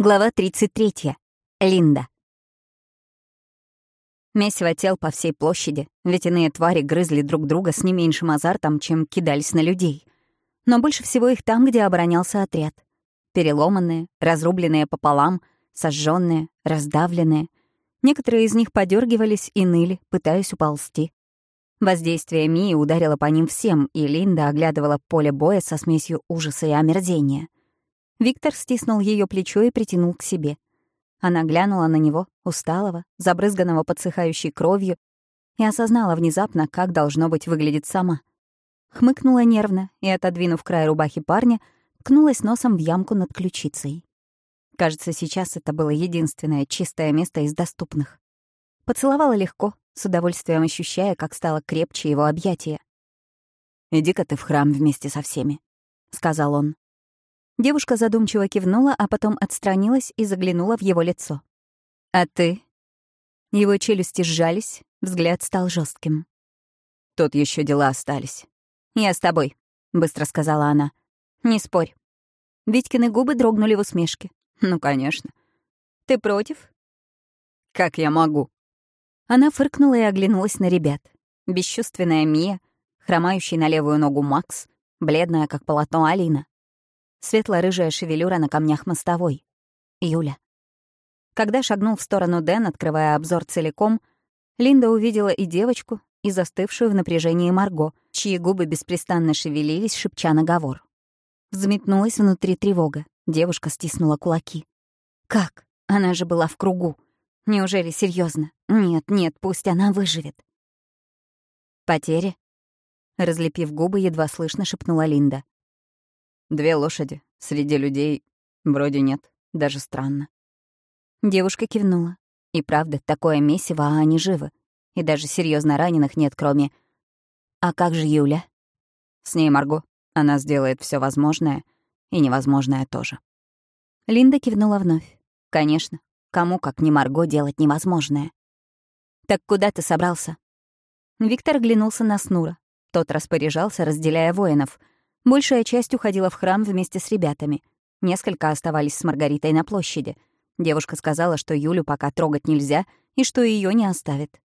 Глава 33. Линда. Месиво тел по всей площади, ведь иные твари грызли друг друга с не меньшим азартом, чем кидались на людей. Но больше всего их там, где оборонялся отряд. Переломанные, разрубленные пополам, сожженные, раздавленные. Некоторые из них подергивались и ныли, пытаясь уползти. Воздействие Мии ударило по ним всем, и Линда оглядывала поле боя со смесью ужаса и омерзения — Виктор стиснул ее плечо и притянул к себе. Она глянула на него, усталого, забрызганного подсыхающей кровью, и осознала внезапно, как должно быть выглядит сама. Хмыкнула нервно и, отодвинув край рубахи парня, ткнулась носом в ямку над ключицей. Кажется, сейчас это было единственное чистое место из доступных. Поцеловала легко, с удовольствием ощущая, как стало крепче его объятие. «Иди-ка ты в храм вместе со всеми», — сказал он. Девушка задумчиво кивнула, а потом отстранилась и заглянула в его лицо. «А ты?» Его челюсти сжались, взгляд стал жестким. «Тут еще дела остались». «Я с тобой», — быстро сказала она. «Не спорь». Витькины губы дрогнули в усмешке. «Ну, конечно. Ты против?» «Как я могу?» Она фыркнула и оглянулась на ребят. Бесчувственная Мия, хромающий на левую ногу Макс, бледная, как полотно Алина. Светло-рыжая шевелюра на камнях мостовой. Юля. Когда шагнул в сторону Дэн, открывая обзор целиком, Линда увидела и девочку, и застывшую в напряжении Марго, чьи губы беспрестанно шевелились, шепча наговор. Взметнулась внутри тревога. Девушка стиснула кулаки. «Как? Она же была в кругу. Неужели серьезно? Нет, нет, пусть она выживет». «Потери?» Разлепив губы, едва слышно шепнула Линда. Две лошади. Среди людей вроде нет. Даже странно. Девушка кивнула. И правда, такое месиво, а они живы. И даже серьезно раненых нет, кроме... А как же Юля? С ней Марго. Она сделает все возможное и невозможное тоже. Линда кивнула вновь. Конечно, кому, как не Марго, делать невозможное. «Так куда ты собрался?» Виктор оглянулся на Снура. Тот распоряжался, разделяя воинов — Большая часть уходила в храм вместе с ребятами. Несколько оставались с Маргаритой на площади. Девушка сказала, что Юлю пока трогать нельзя и что ее не оставит.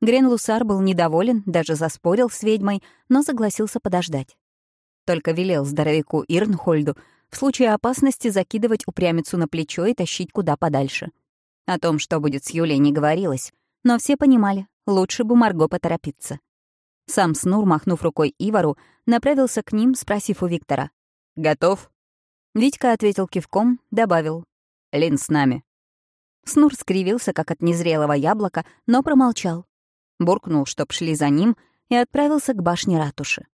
Грен Лусар был недоволен, даже заспорил с ведьмой, но согласился подождать. Только велел здоровяку Ирнхольду в случае опасности закидывать упрямицу на плечо и тащить куда подальше. О том, что будет с Юлей, не говорилось, но все понимали, лучше бы Марго поторопиться. Сам Снур, махнув рукой Ивару, направился к ним, спросив у Виктора. «Готов?» Витька ответил кивком, добавил. «Лин с нами». Снур скривился, как от незрелого яблока, но промолчал. Буркнул, чтоб шли за ним, и отправился к башне ратуши.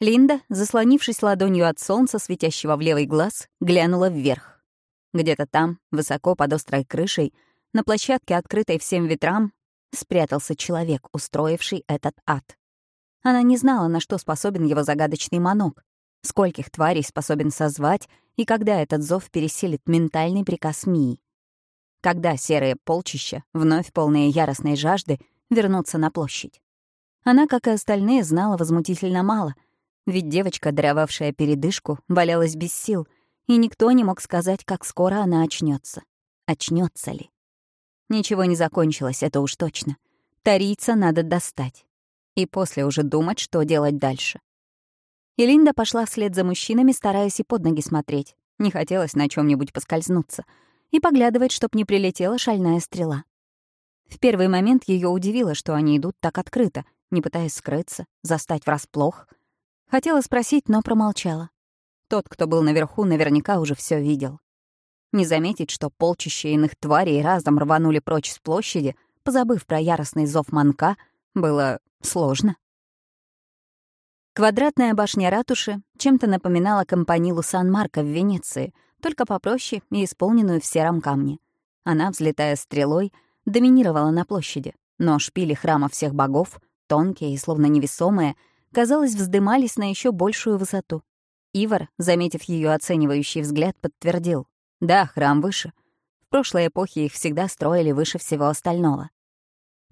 Линда, заслонившись ладонью от солнца, светящего в левый глаз, глянула вверх. Где-то там, высоко под острой крышей, на площадке, открытой всем ветрам, спрятался человек, устроивший этот ад. Она не знала, на что способен его загадочный манок, скольких тварей способен созвать и когда этот зов переселит ментальный приказ Мии. Когда серые полчища, вновь полные яростной жажды, вернутся на площадь. Она, как и остальные, знала возмутительно мало, ведь девочка, даровавшая передышку, валялась без сил, и никто не мог сказать, как скоро она очнется. Очнется ли? Ничего не закончилось, это уж точно. Тарийца надо достать и после уже думать, что делать дальше. И пошла вслед за мужчинами, стараясь и под ноги смотреть. Не хотелось на чем нибудь поскользнуться. И поглядывать, чтоб не прилетела шальная стрела. В первый момент ее удивило, что они идут так открыто, не пытаясь скрыться, застать врасплох. Хотела спросить, но промолчала. Тот, кто был наверху, наверняка уже все видел. Не заметить, что полчища иных тварей разом рванули прочь с площади, позабыв про яростный зов манка, было Сложно. Квадратная башня ратуши чем-то напоминала компанилу Сан-Марко в Венеции, только попроще и исполненную в сером камне. Она, взлетая стрелой, доминировала на площади, но шпили храма всех богов, тонкие и словно невесомые, казалось, вздымались на еще большую высоту. Ивар, заметив ее оценивающий взгляд, подтвердил. Да, храм выше. В прошлой эпохе их всегда строили выше всего остального.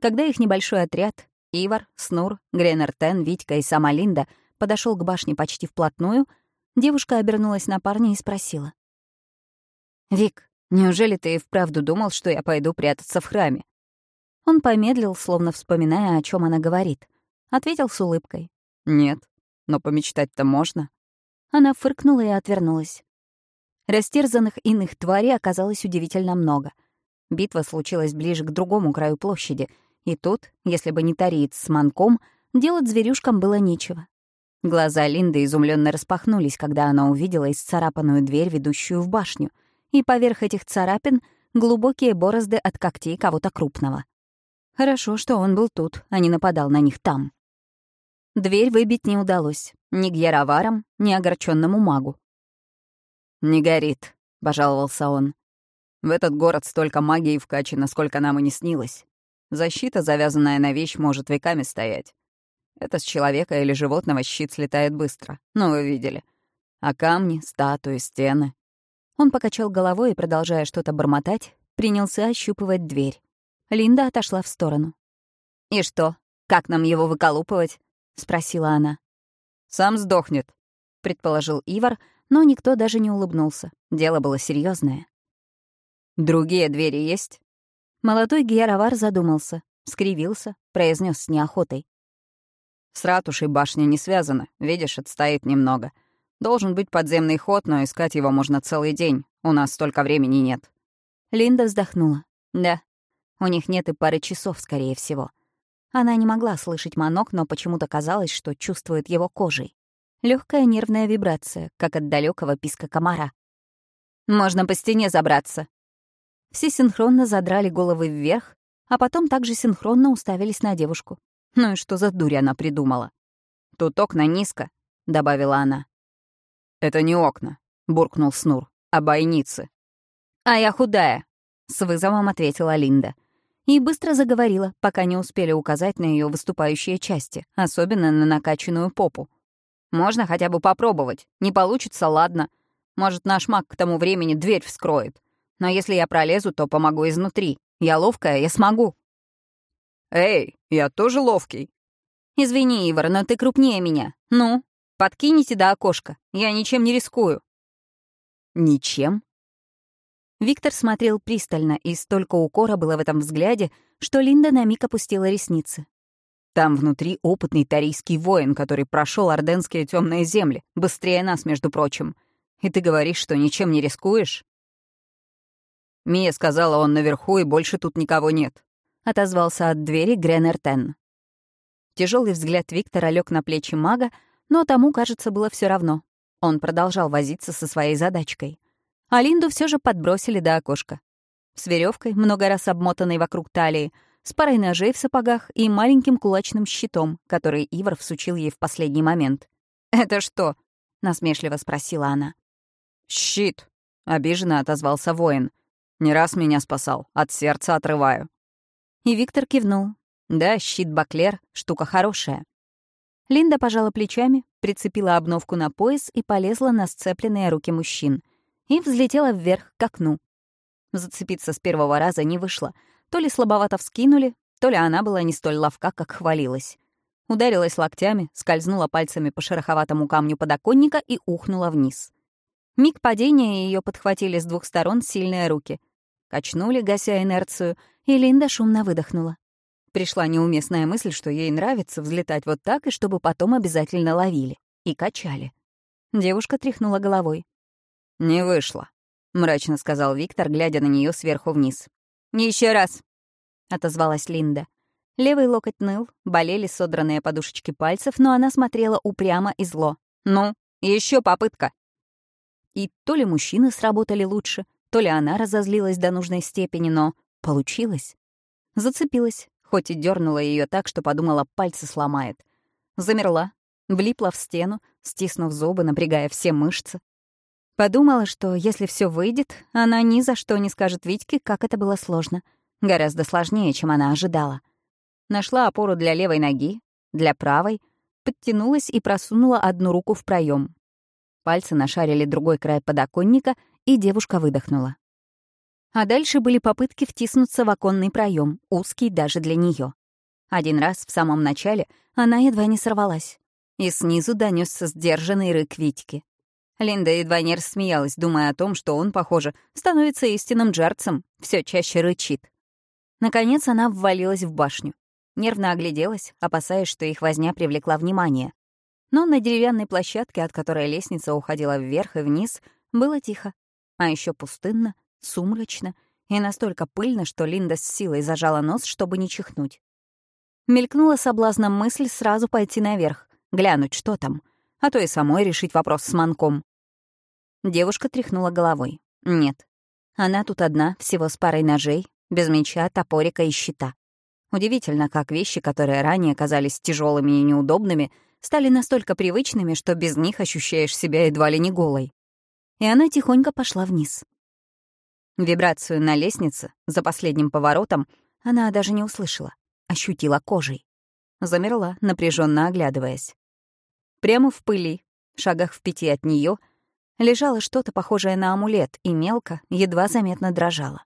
Когда их небольшой отряд, Ивар, Снур, Гренертен, Витька и сама Линда подошел к башне почти вплотную, девушка обернулась на парня и спросила. «Вик, Неужели ты и вправду думал, что я пойду прятаться в храме?» Он помедлил, словно вспоминая, о чем она говорит. Ответил с улыбкой. «Нет, но помечтать-то можно». Она фыркнула и отвернулась. Растерзанных иных тварей оказалось удивительно много. Битва случилась ближе к другому краю площади, и тут, если бы не тариец с манком, делать зверюшкам было нечего. Глаза Линды изумленно распахнулись, когда она увидела исцарапанную дверь, ведущую в башню, и поверх этих царапин — глубокие борозды от когтей кого-то крупного. Хорошо, что он был тут, а не нападал на них там. Дверь выбить не удалось ни гьяроварам, ни огорченному магу. «Не горит», — пожаловался он. «В этот город столько магии вкачано, сколько нам и не снилось. Защита, завязанная на вещь, может веками стоять. Это с человека или животного щит слетает быстро. Ну, вы видели. А камни, статуи, стены. Он покачал головой и, продолжая что-то бормотать, принялся ощупывать дверь. Линда отошла в сторону. «И что, как нам его выколупывать?» — спросила она. «Сам сдохнет», — предположил Ивар, но никто даже не улыбнулся. Дело было серьезное. «Другие двери есть?» Молодой Гьяровар задумался, скривился, произнес с неохотой. «С ратушей башня не связана, видишь, отстоит немного. Должен быть подземный ход, но искать его можно целый день. У нас столько времени нет». Линда вздохнула. «Да, у них нет и пары часов, скорее всего». Она не могла слышать манок, но почему-то казалось, что чувствует его кожей. Легкая нервная вибрация, как от далекого писка комара. «Можно по стене забраться». Все синхронно задрали головы вверх, а потом также синхронно уставились на девушку. Ну и что за дурь она придумала? «Тут окна низко», — добавила она. «Это не окна», — буркнул Снур, — «а бойницы». «А я худая», — с вызовом ответила Линда. И быстро заговорила, пока не успели указать на ее выступающие части, особенно на накачанную попу. Можно хотя бы попробовать. Не получится, ладно. Может, наш маг к тому времени дверь вскроет. Но если я пролезу, то помогу изнутри. Я ловкая, я смогу». «Эй, я тоже ловкий». «Извини, Ивар, но ты крупнее меня. Ну, подкините до окошка. Я ничем не рискую». «Ничем?» Виктор смотрел пристально, и столько укора было в этом взгляде, что Линда на миг опустила ресницы. Там внутри опытный тарийский воин, который прошел орденские темные земли, быстрее нас, между прочим. И ты говоришь, что ничем не рискуешь? Мия сказала, он наверху, и больше тут никого нет. Отозвался от двери Гренертен. Тяжелый взгляд Виктора лег на плечи мага, но тому, кажется, было все равно. Он продолжал возиться со своей задачкой. А Линду все же подбросили до окошка. С веревкой, много раз обмотанной вокруг талии, с парой ножей в сапогах и маленьким кулачным щитом, который Ивар всучил ей в последний момент. «Это что?» — насмешливо спросила она. «Щит», — обиженно отозвался воин. «Не раз меня спасал, от сердца отрываю». И Виктор кивнул. «Да, щит Баклер — штука хорошая». Линда пожала плечами, прицепила обновку на пояс и полезла на сцепленные руки мужчин. И взлетела вверх к окну. Зацепиться с первого раза не вышло — то ли слабовато вскинули, то ли она была не столь ловка, как хвалилась. Ударилась локтями, скользнула пальцами по шероховатому камню подоконника и ухнула вниз. Миг падения ее подхватили с двух сторон сильные руки. Качнули, гася инерцию, и Линда шумно выдохнула. Пришла неуместная мысль, что ей нравится взлетать вот так, и чтобы потом обязательно ловили. И качали. Девушка тряхнула головой. «Не вышло», — мрачно сказал Виктор, глядя на нее сверху вниз. Еще раз», — отозвалась Линда. Левый локоть ныл, болели содранные подушечки пальцев, но она смотрела упрямо и зло. «Ну, еще попытка!» И то ли мужчины сработали лучше, то ли она разозлилась до нужной степени, но получилось. Зацепилась, хоть и дернула ее так, что подумала, пальцы сломает. Замерла, влипла в стену, стиснув зубы, напрягая все мышцы. Подумала, что если все выйдет, она ни за что не скажет Витьке, как это было сложно. Гораздо сложнее, чем она ожидала. Нашла опору для левой ноги, для правой, подтянулась и просунула одну руку в проем. Пальцы нашарили другой край подоконника, и девушка выдохнула. А дальше были попытки втиснуться в оконный проем, узкий даже для нее. Один раз в самом начале она едва не сорвалась, и снизу донесся сдержанный рык Витьки. Линда едва не рассмеялась, думая о том, что он, похоже, становится истинным джарцем, все чаще рычит. Наконец она ввалилась в башню. Нервно огляделась, опасаясь, что их возня привлекла внимание. Но на деревянной площадке, от которой лестница уходила вверх и вниз, было тихо. А еще пустынно, сумрачно и настолько пыльно, что Линда с силой зажала нос, чтобы не чихнуть. Мелькнула соблазном мысль сразу пойти наверх, глянуть, что там, а то и самой решить вопрос с манком. Девушка тряхнула головой. Нет. Она тут одна, всего с парой ножей, без меча, топорика и щита. Удивительно, как вещи, которые ранее казались тяжелыми и неудобными, стали настолько привычными, что без них ощущаешь себя едва ли не голой. И она тихонько пошла вниз. Вибрацию на лестнице, за последним поворотом, она даже не услышала, ощутила кожей. Замерла, напряженно оглядываясь. Прямо в пыли, шагах в пяти от нее, лежало что-то похожее на амулет и мелко, едва заметно дрожало.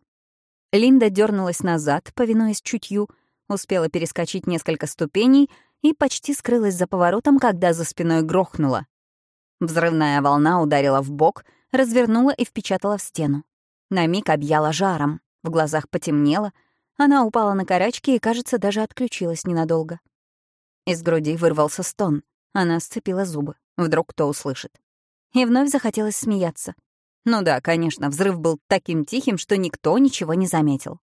Линда дернулась назад, повинуясь чутью, успела перескочить несколько ступеней и почти скрылась за поворотом, когда за спиной грохнула. Взрывная волна ударила в бок, развернула и впечатала в стену. На миг объяла жаром, в глазах потемнело, она упала на карачки и, кажется, даже отключилась ненадолго. Из груди вырвался стон. Она сцепила зубы. Вдруг кто услышит. И вновь захотелось смеяться. Ну да, конечно, взрыв был таким тихим, что никто ничего не заметил.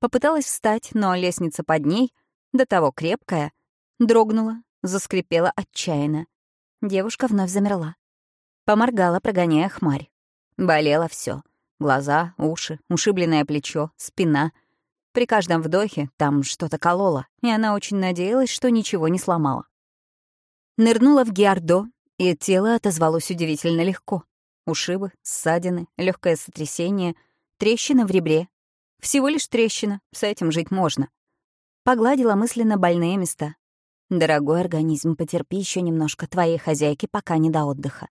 Попыталась встать, но лестница под ней, до того крепкая, дрогнула, заскрипела отчаянно. Девушка вновь замерла. Поморгала, прогоняя хмарь. Болело все: Глаза, уши, ушибленное плечо, спина. При каждом вдохе там что-то кололо, и она очень надеялась, что ничего не сломала. Нырнула в гиардо, и тело отозвалось удивительно легко. Ушибы, ссадины, легкое сотрясение, трещина в ребре. Всего лишь трещина, с этим жить можно. Погладила мысленно больные места. Дорогой организм, потерпи еще немножко твоей хозяйки, пока не до отдыха.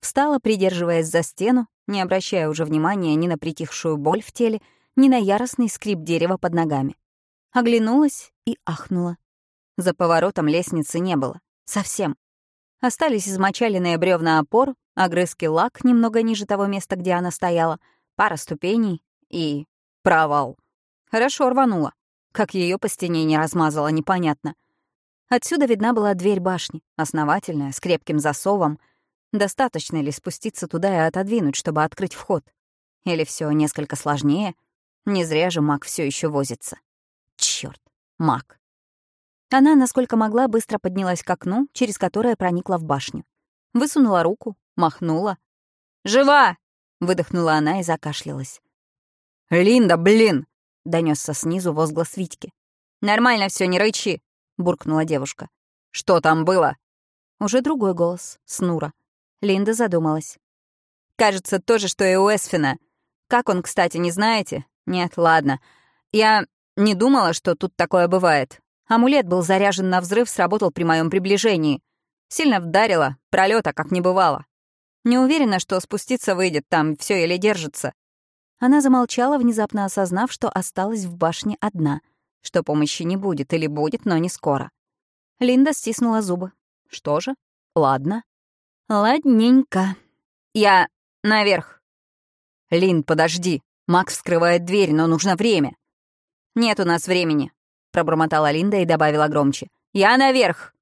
Встала, придерживаясь за стену, не обращая уже внимания ни на притихшую боль в теле, ни на яростный скрип дерева под ногами. Оглянулась и ахнула. За поворотом лестницы не было. Совсем. Остались измочаленные бревна опор, огрызки лак немного ниже того места, где она стояла, пара ступеней и... провал. Хорошо рванула. Как ее по стене не размазала, непонятно. Отсюда видна была дверь башни, основательная, с крепким засовом. Достаточно ли спуститься туда и отодвинуть, чтобы открыть вход? Или все несколько сложнее? Не зря же маг все еще возится. Черт, маг. Она, насколько могла, быстро поднялась к окну, через которое проникла в башню. Высунула руку, махнула. «Жива!» — выдохнула она и закашлялась. «Линда, блин!» — донесся снизу возглас Витьки. «Нормально все, не рычи!» — буркнула девушка. «Что там было?» Уже другой голос, Снура. Линда задумалась. «Кажется, то же, что и у Эсфина. Как он, кстати, не знаете? Нет, ладно. Я не думала, что тут такое бывает. Амулет был заряжен на взрыв, сработал при моем приближении. Сильно вдарило, пролета как не бывало. Не уверена, что спуститься выйдет, там все или держится. Она замолчала, внезапно осознав, что осталась в башне одна, что помощи не будет или будет, но не скоро. Линда стиснула зубы. Что же? Ладно. Ладненько. Я наверх. Лин, подожди. Макс вскрывает дверь, но нужно время. Нет у нас времени. — пробормотала Линда и добавила громче. «Я наверх!»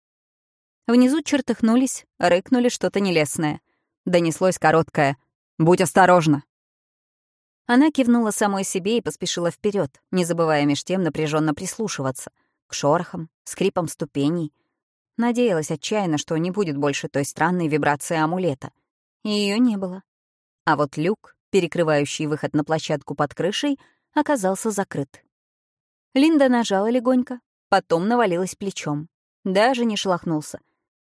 Внизу чертыхнулись, рыкнули что-то нелестное. Донеслось короткое «Будь осторожна!». Она кивнула самой себе и поспешила вперед, не забывая меж тем напряженно прислушиваться. К шорохам, скрипам ступеней. Надеялась отчаянно, что не будет больше той странной вибрации амулета. Ее не было. А вот люк, перекрывающий выход на площадку под крышей, оказался закрыт. Линда нажала легонько, потом навалилась плечом. Даже не шелохнулся.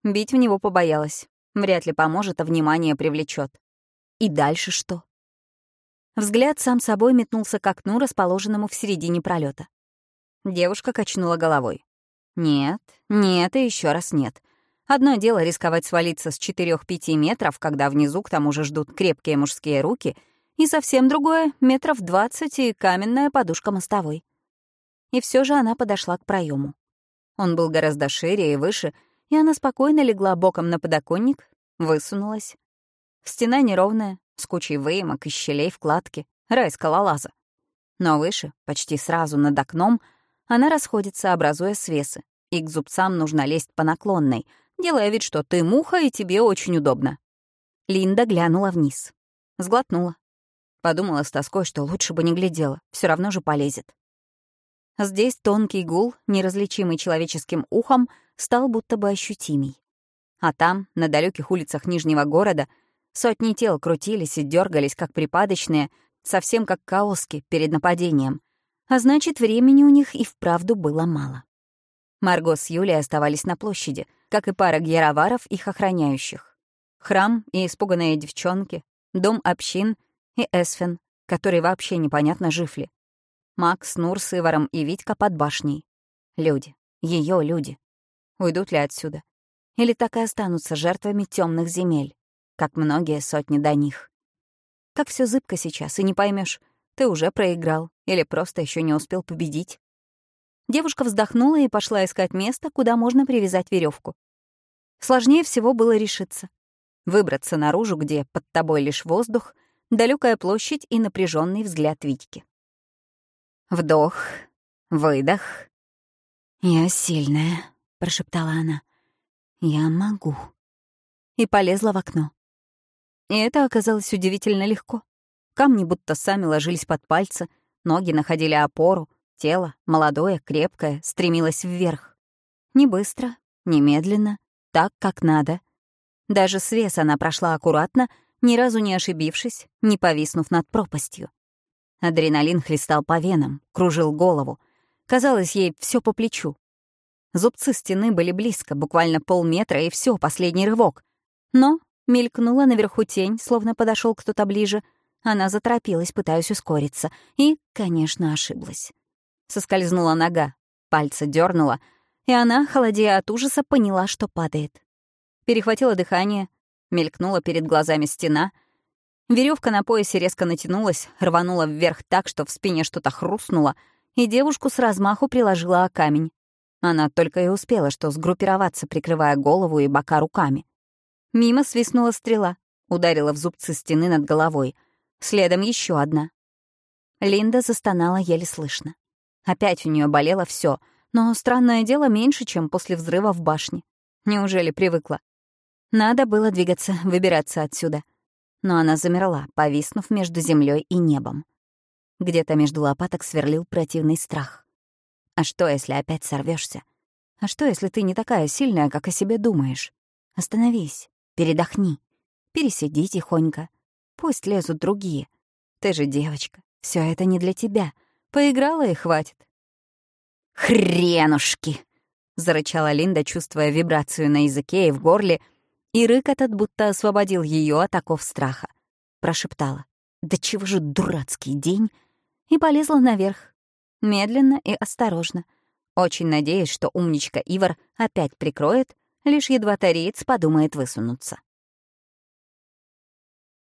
Бить в него побоялась. Вряд ли поможет, а внимание привлечет. И дальше что? Взгляд сам собой метнулся к окну, расположенному в середине пролета. Девушка качнула головой. Нет, нет и еще раз нет. Одно дело рисковать свалиться с 4-5 метров, когда внизу к тому же ждут крепкие мужские руки, и совсем другое — метров 20 и каменная подушка мостовой и все же она подошла к проему. Он был гораздо шире и выше, и она спокойно легла боком на подоконник, высунулась. Стена неровная, с кучей выемок и щелей в кладке, рай скалолаза. Но выше, почти сразу над окном, она расходится, образуя свесы, и к зубцам нужно лезть по наклонной, делая вид, что ты муха, и тебе очень удобно. Линда глянула вниз. Сглотнула. Подумала с тоской, что лучше бы не глядела, все равно же полезет. Здесь тонкий гул, неразличимый человеческим ухом, стал будто бы ощутимей. А там, на далеких улицах Нижнего города, сотни тел крутились и дергались, как припадочные, совсем как каоски перед нападением. А значит, времени у них и вправду было мало. Марго с Юлей оставались на площади, как и пара гьяроваров, их охраняющих. Храм и испуганные девчонки, дом общин и Эсфен, который вообще непонятно жив ли. Макс, Нур с Иваром и Витька под башней. Люди. ее люди. Уйдут ли отсюда? Или так и останутся жертвами темных земель, как многие сотни до них? Как все зыбко сейчас, и не поймешь, ты уже проиграл или просто еще не успел победить. Девушка вздохнула и пошла искать место, куда можно привязать веревку. Сложнее всего было решиться. Выбраться наружу, где под тобой лишь воздух, далекая площадь и напряженный взгляд Витьки. Вдох, выдох. «Я сильная», — прошептала она. «Я могу». И полезла в окно. И это оказалось удивительно легко. Камни будто сами ложились под пальцы, ноги находили опору, тело, молодое, крепкое, стремилось вверх. Не быстро, не медленно, так, как надо. Даже свес она прошла аккуратно, ни разу не ошибившись, не повиснув над пропастью. Адреналин хлестал по венам, кружил голову. Казалось ей все по плечу. Зубцы стены были близко, буквально полметра, и все, последний рывок. Но мелькнула наверху тень, словно подошел кто-то ближе. Она заторопилась, пытаясь ускориться, и, конечно, ошиблась. Соскользнула нога, пальцы дернула, и она, холодея от ужаса, поняла, что падает. Перехватила дыхание, мелькнула перед глазами стена — Веревка на поясе резко натянулась, рванула вверх так, что в спине что-то хрустнуло, и девушку с размаху приложила о камень. Она только и успела, что сгруппироваться, прикрывая голову и бока руками. Мимо свистнула стрела, ударила в зубцы стены над головой. Следом еще одна. Линда застонала еле слышно. Опять у нее болело все, но, странное дело, меньше, чем после взрыва в башне. Неужели привыкла? Надо было двигаться, выбираться отсюда но она замерла, повиснув между землей и небом. Где-то между лопаток сверлил противный страх. А что, если опять сорвешься? А что, если ты не такая сильная, как о себе думаешь? Остановись, передохни, пересиди тихонько. Пусть лезут другие. Ты же девочка, все это не для тебя. Поиграла и хватит. «Хренушки!» — зарычала Линда, чувствуя вибрацию на языке и в горле, и рык этот будто освободил ее от оков страха. Прошептала «Да чего же дурацкий день?» и полезла наверх. Медленно и осторожно. Очень надеясь, что умничка Ивар опять прикроет, лишь едва тариец подумает высунуться.